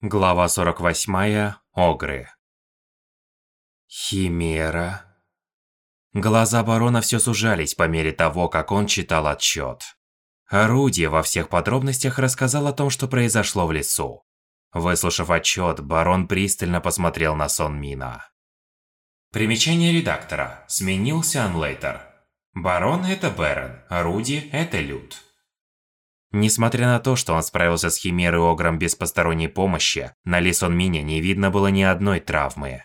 Глава 48. Огры. Химера. Глаза барона все сужались по мере того, как он читал отчет. Орудие во всех подробностях рассказал о том, что произошло в лесу. Выслушав отчет, барон пристально посмотрел на Сон Мина. Примечание редактора. Сменился Анлейтер. Барон – это Бэрон, орудие – это Люд. Несмотря на то, что он справился с Химерой Огром без посторонней помощи, на Ли Сон Мине не видно было ни одной травмы.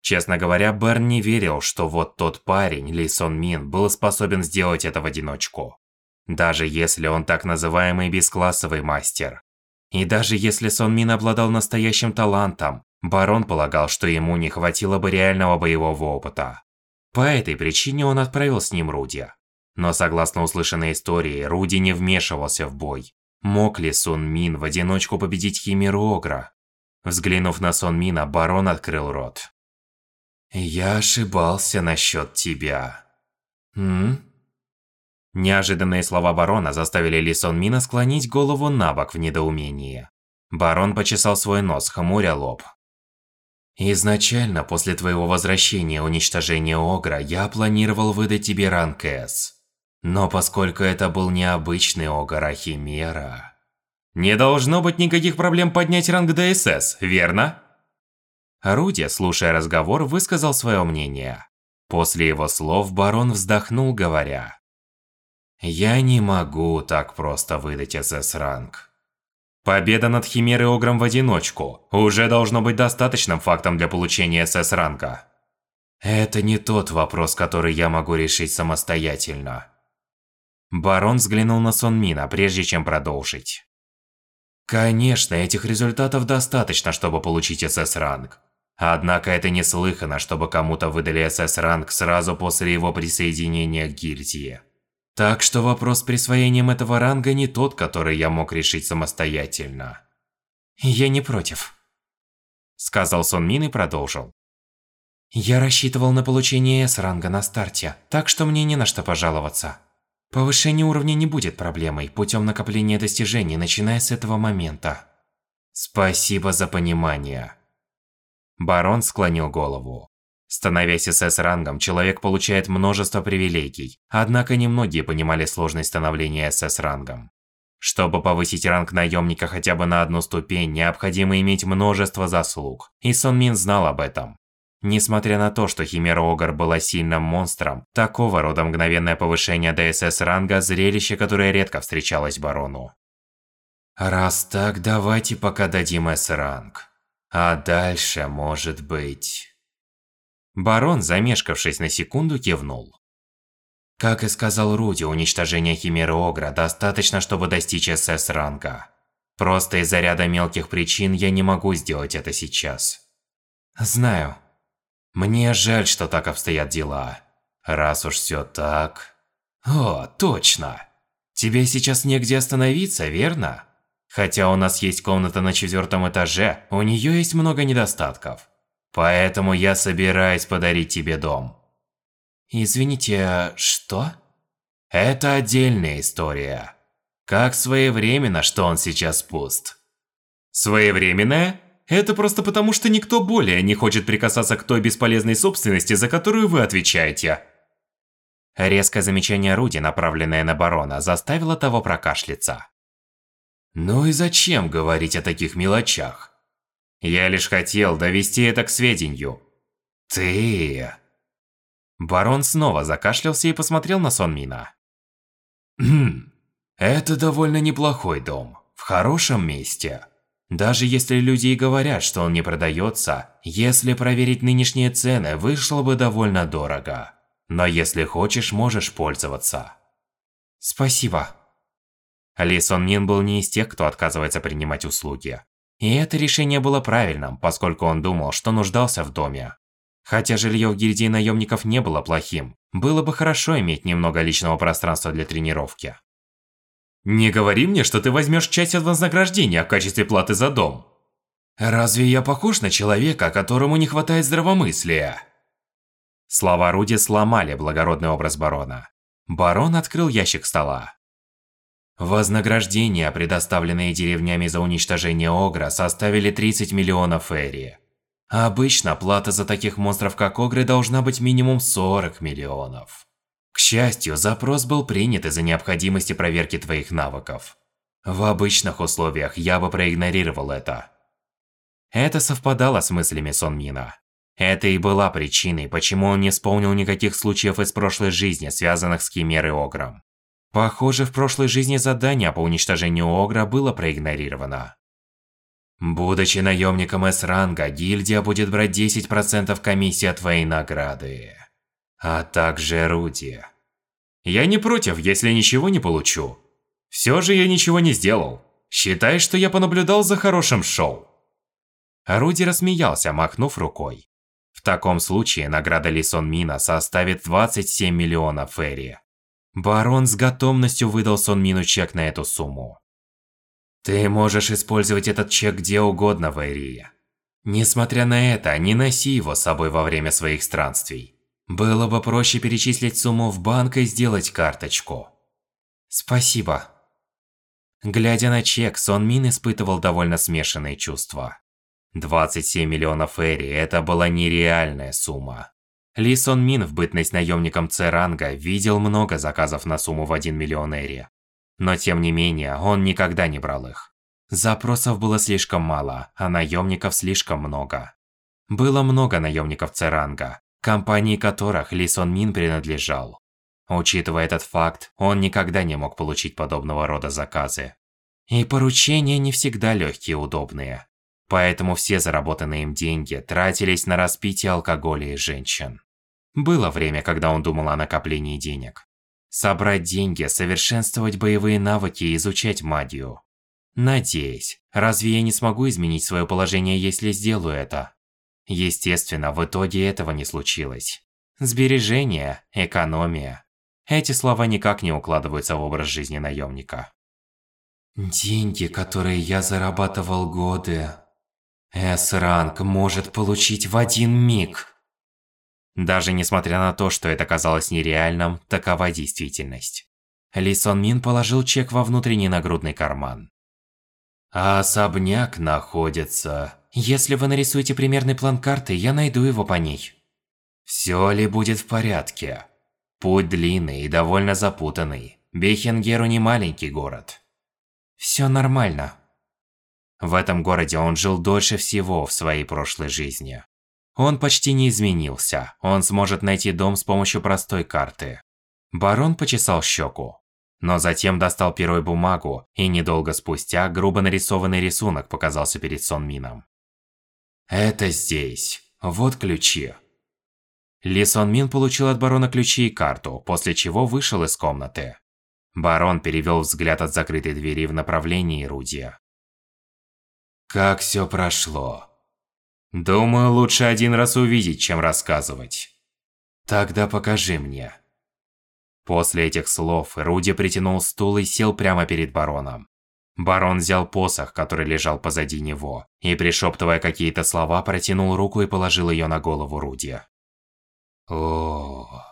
Честно говоря, Берн не верил, что вот тот парень, Ли Сон Мин, был способен сделать это в одиночку. Даже если он так называемый бесклассовый мастер. И даже если Сон Мин обладал настоящим талантом, Барон полагал, что ему не хватило бы реального боевого опыта. По этой причине он отправил с ним Руди. Но согласно услышанной истории, Руди не вмешивался в бой. Мог ли Сун Мин в одиночку победить Химеру Огра? Взглянув на Сон Мина, барон открыл рот. «Я ошибался насчет тебя». «М?» Неожиданные слова барона заставили Ли Сон Мина склонить голову на бок в недоумении. Барон почесал свой нос, хмуря лоб. «Изначально, после твоего возвращения уничтожения Огра, я планировал выдать тебе ранг С. Но поскольку это был необычный Огар, а Химера... Не должно быть никаких проблем поднять ранг ДСС, верно? Орудие, слушая разговор, высказал свое мнение. После его слов барон вздохнул, говоря... Я не могу так просто выдать СС-ранг. Победа над Химерой Огром в одиночку уже должно быть достаточным фактом для получения СС-ранга. Это не тот вопрос, который я могу решить самостоятельно. Барон взглянул на Сон Мина, прежде чем продолжить. Конечно, этих результатов достаточно, чтобы получить СС-ранг. Однако это неслыханно, чтобы кому-то выдали СС-ранг сразу после его присоединения к гильдии. Так что вопрос с присвоением этого ранга не тот, который я мог решить самостоятельно. «Я не против», – сказал Сон Мин и продолжил. «Я рассчитывал на получение С-ранга на старте, так что мне не на что пожаловаться. Повышение уровня не будет проблемой путем накопления достижений, начиная с этого момента. Спасибо за понимание. Барон склонил голову. Становясь СС-рангом, человек получает множество привилегий, однако немногие понимали сложность становления СС-рангом. Чтобы повысить ранг наемника хотя бы на одну ступень, необходимо иметь множество заслуг, и Сон Мин знал об этом. Несмотря на то, что Химера Огар была сильным монстром, такого рода мгновенное повышение ДСС ранга – зрелище, которое редко встречалось барону. Раз так, давайте пока дадим С-ранг. А дальше, может быть... Барон, замешкавшись на секунду, кивнул. Как и сказал Руди, уничтожение Химеры Огра достаточно, чтобы достичь СС-ранга. Просто из-за ряда мелких причин я не могу сделать это сейчас. Знаю. Мне жаль, что так обстоят дела. Раз уж все так... О, точно. Тебе сейчас негде остановиться, верно? Хотя у нас есть комната на четвертом этаже, у нее есть много недостатков. Поэтому я собираюсь подарить тебе дом. Извините, что? Это отдельная история. Как своевременно, что он сейчас пуст. Своевременная? Это просто потому, что никто более не хочет прикасаться к той бесполезной собственности, за которую вы отвечаете. Резкое замечание Руди, направленное на барона, заставило того прокашляться. Ну и зачем говорить о таких мелочах? Я лишь хотел довести это к сведению. Ты... Барон снова закашлялся и посмотрел на Сонмина. Хм, это довольно неплохой дом, в хорошем месте. Даже если люди и говорят, что он не продается, если проверить нынешние цены, вышло бы довольно дорого. Но если хочешь, можешь пользоваться. Спасибо. Ли Сон Мин был не из тех, кто отказывается принимать услуги. И это решение было правильным, поскольку он думал, что нуждался в доме. Хотя жилье в гильдии наемников не было плохим, было бы хорошо иметь немного личного пространства для тренировки. Не говори мне, что ты возьмешь часть от вознаграждения в качестве платы за дом. Разве я похож на человека, которому не хватает здравомыслия? Слова Руди сломали благородный образ барона. Барон открыл ящик стола. Вознаграждения, предоставленные деревнями за уничтожение Огра, составили 30 миллионов эри. Обычно плата за таких монстров, как Огры, должна быть минимум 40 миллионов. К счастью, запрос был принят из-за необходимости проверки твоих навыков. В обычных условиях я бы проигнорировал это. Это совпадало с мыслями Сонмина. Это и была причиной, почему он не вспомнил никаких случаев из прошлой жизни, связанных с Химерой Огром. Похоже, в прошлой жизни задание по уничтожению Огра было проигнорировано. Будучи наемником С-ранга, гильдия будет брать 10% комиссии от твоей награды. А также орудие. Я не против, если ничего не получу. Все же я ничего не сделал. Считай, что я понаблюдал за хорошим шоу. Руди рассмеялся, махнув рукой. В таком случае награда Лисон Мина составит 27 миллионов эри. Барон с готовностью выдал Сон Мину чек на эту сумму. Ты можешь использовать этот чек где угодно в Эрии. Несмотря на это, не носи его с собой во время своих странствий. Было бы проще перечислить сумму в банк и сделать карточку. Спасибо. Глядя на чек, Сон Мин испытывал довольно смешанные чувства. 27 миллионов эри – это была нереальная сумма. Ли Сон Мин в бытность наемником Церанга видел много заказов на сумму в 1 миллион эри. Но тем не менее, он никогда не брал их. Запросов было слишком мало, а наемников слишком много. Было много наемников Церанга, компании которых Ли Сон Мин принадлежал. Учитывая этот факт, он никогда не мог получить подобного рода заказы. И поручения не всегда легкие и удобные. Поэтому все заработанные им деньги тратились на распитие алкоголя и женщин. Было время, когда он думал о накоплении денег. Собрать деньги, совершенствовать боевые навыки и изучать магию. Надеюсь, разве я не смогу изменить свое положение, если сделаю это? Естественно, в итоге этого не случилось. Сбережение, экономия. Эти слова никак не укладываются в образ жизни наемника. Деньги, которые я зарабатывал годы, С-ранг может получить в один миг. Даже несмотря на то, что это казалось нереальным, такова действительность. Ли Сон Мин положил чек во внутренний нагрудный карман. А особняк находится... Если вы нарисуете примерный план карты, я найду его по ней. Все ли будет в порядке? Путь длинный и довольно запутанный. Бехенгеру не маленький город. Все нормально. В этом городе он жил дольше всего в своей прошлой жизни. Он почти не изменился, он сможет найти дом с помощью простой карты. Барон почесал щеку. Но затем достал перо и бумагу, и недолго спустя грубо нарисованный рисунок показался перед Сон Мином. «Это здесь. Вот ключи». Ли Сон Мин получил от барона ключи и карту, после чего вышел из комнаты. Барон перевел взгляд от закрытой двери в направлении Рудия. «Как все прошло?» Думаю, лучше один раз увидеть, чем рассказывать. Тогда покажи мне. После этих слов Руди притянул стул и сел прямо перед бароном. Барон взял посох, который лежал позади него, и, пришептывая какие-то слова, протянул руку и положил ее на голову Руди. о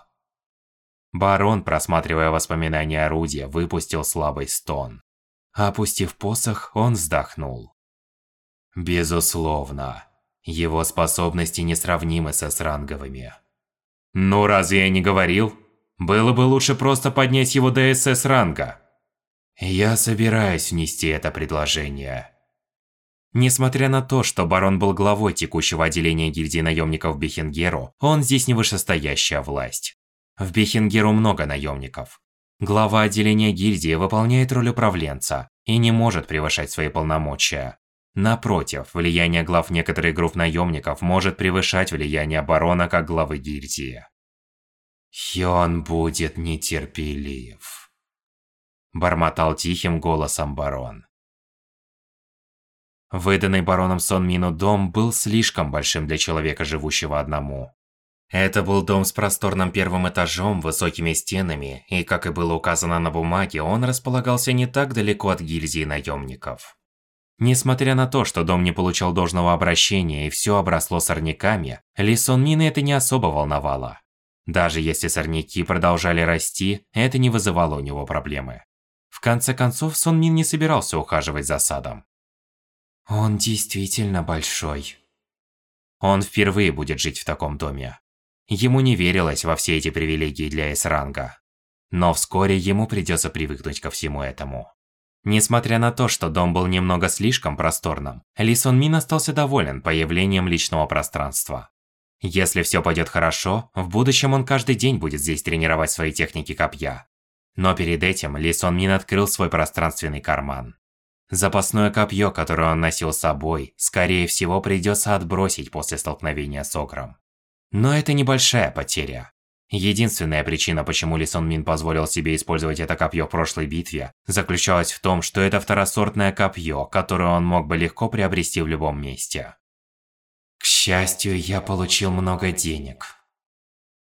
Барон, просматривая воспоминания о Руди, выпустил слабый стон. Опустив посох, он вздохнул. Безусловно, его способности несравнимы со сранговыми. Ну разве я не говорил? Было бы лучше просто поднять его до СС ранга. Я собираюсь внести это предложение. Несмотря на то, что барон был главой текущего отделения гильдии наемников Бехенгеру, он здесь не вышестоящая власть. В Бехенгеру много наемников. Глава отделения гильдии выполняет роль управленца и не может превышать свои полномочия. Напротив, влияние глав некоторых групп наемников может превышать влияние барона как главы гильдии. «Он будет нетерпелив», – бормотал тихим голосом барон. Выданный бароном Сон Мину дом был слишком большим для человека, живущего одному. Это был дом с просторным первым этажом, высокими стенами, и, как и было указано на бумаге, он располагался не так далеко от гильдии наемников. Несмотря на то, что дом не получал должного обращения и все обросло сорняками, Ли Сон это не особо волновало. Даже если сорняки продолжали расти, это не вызывало у него проблемы. В конце концов, Сон Мин не собирался ухаживать за садом. Он действительно большой. Он впервые будет жить в таком доме. Ему не верилось во все эти привилегии для С-ранга. Но вскоре ему придется привыкнуть ко всему этому. Несмотря на то, что дом был немного слишком просторным, Ли Сон Мин остался доволен появлением личного пространства. Если все пойдет хорошо, в будущем он каждый день будет здесь тренировать свои техники копья. Но перед этим Ли Мин открыл свой пространственный карман. Запасное копье, которое он носил с собой, скорее всего придется отбросить после столкновения с Огром. Но это небольшая потеря. Единственная причина, почему Ли Мин позволил себе использовать это копье в прошлой битве, заключалась в том, что это второсортное копье, которое он мог бы легко приобрести в любом месте. К счастью, я получил много денег.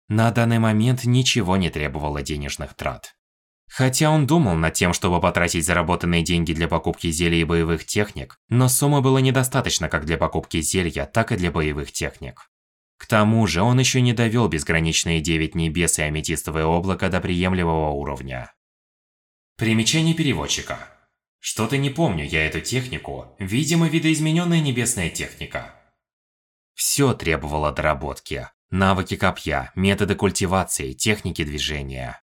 На данный момент ничего не требовало денежных трат. Хотя он думал над тем, чтобы потратить заработанные деньги для покупки зелий и боевых техник, но суммы было недостаточно как для покупки зелья, так и для боевых техник. К тому же, он еще не довел безграничные девять небес и аметистовое облако до приемлемого уровня. Примечание переводчика. Что-то не помню я эту технику, видимо, видоизмененная небесная техника. Все требовало доработки. Навыки копья, методы культивации, техники движения.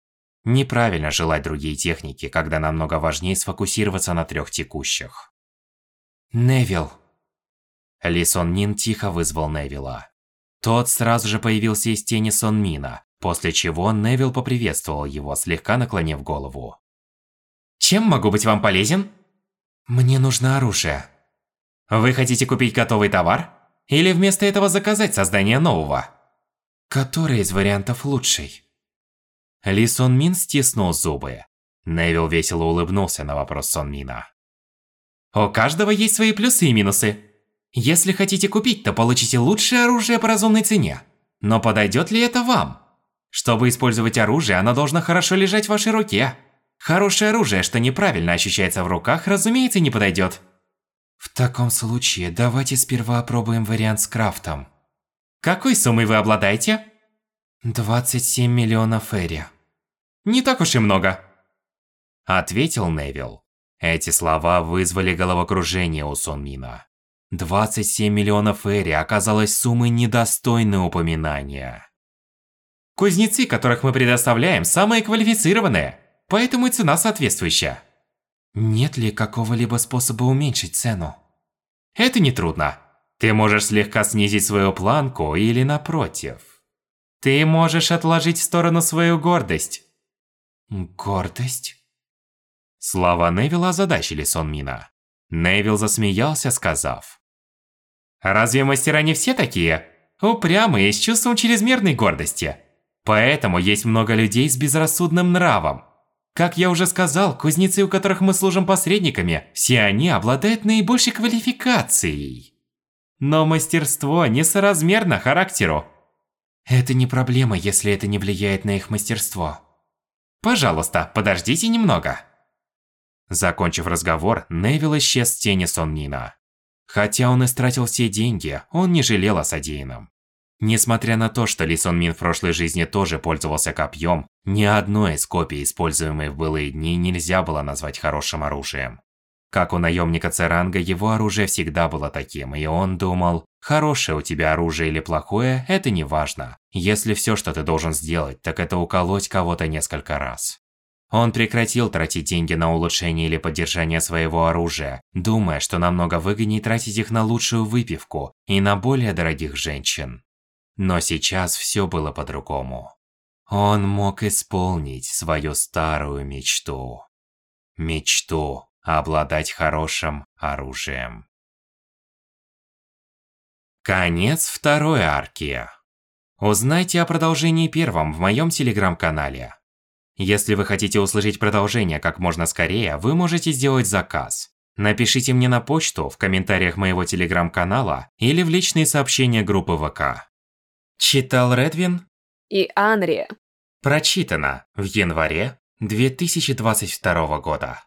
Неправильно желать другие техники, когда намного важнее сфокусироваться на трех текущих. Невил. Ли Сон Нин тихо вызвал Невила. Тот сразу же появился из тени Сон Мина, после чего Невил поприветствовал его, слегка наклонив голову. «Чем могу быть вам полезен?» «Мне нужно оружие». «Вы хотите купить готовый товар? Или вместо этого заказать создание нового?» «Который из вариантов лучший?» Ли Сон Мин стиснул зубы. Невил весело улыбнулся на вопрос Сон Мина. «У каждого есть свои плюсы и минусы. Если хотите купить, то получите лучшее оружие по разумной цене. Но подойдет ли это вам? Чтобы использовать оружие, оно должно хорошо лежать в вашей руке. Хорошее оружие, что неправильно ощущается в руках, разумеется, не подойдет. В таком случае, давайте сперва опробуем вариант с крафтом. Какой суммой вы обладаете? 27 миллионов эри. Не так уж и много. Ответил Невил. Эти слова вызвали головокружение у Сонмина. 27 миллионов эри оказалось суммой недостойной упоминания. Кузнецы, которых мы предоставляем, самые квалифицированные, поэтому и цена соответствующая. Нет ли какого-либо способа уменьшить цену? Это не трудно. Ты можешь слегка снизить свою планку или напротив. Ты можешь отложить в сторону свою гордость. Гордость? Слова Невилла озадачили Сонмина. Невил засмеялся, сказав. «Разве мастера не все такие? Упрямые, с чувством чрезмерной гордости. Поэтому есть много людей с безрассудным нравом. Как я уже сказал, кузнецы, у которых мы служим посредниками, все они обладают наибольшей квалификацией. Но мастерство несоразмерно характеру. Это не проблема, если это не влияет на их мастерство. Пожалуйста, подождите немного. Закончив разговор, Невил исчез с тени Соннина. Хотя он истратил все деньги, он не жалел о содеянном. Несмотря на то, что Ли Сон Мин в прошлой жизни тоже пользовался копьем, ни одной из копий, используемой в былые дни, нельзя было назвать хорошим оружием. Как у наемника Церанга, его оружие всегда было таким, и он думал, хорошее у тебя оружие или плохое, это не важно. Если все, что ты должен сделать, так это уколоть кого-то несколько раз. Он прекратил тратить деньги на улучшение или поддержание своего оружия, думая, что намного выгоднее тратить их на лучшую выпивку и на более дорогих женщин. Но сейчас все было по-другому. Он мог исполнить свою старую мечту. Мечту обладать хорошим оружием. Конец второй арки. Узнайте о продолжении первом в моем телеграм-канале. Если вы хотите услышать продолжение как можно скорее, вы можете сделать заказ. Напишите мне на почту, в комментариях моего телеграм-канала или в личные сообщения группы ВК. Читал Редвин и Анри. Прочитано в январе 2022 года.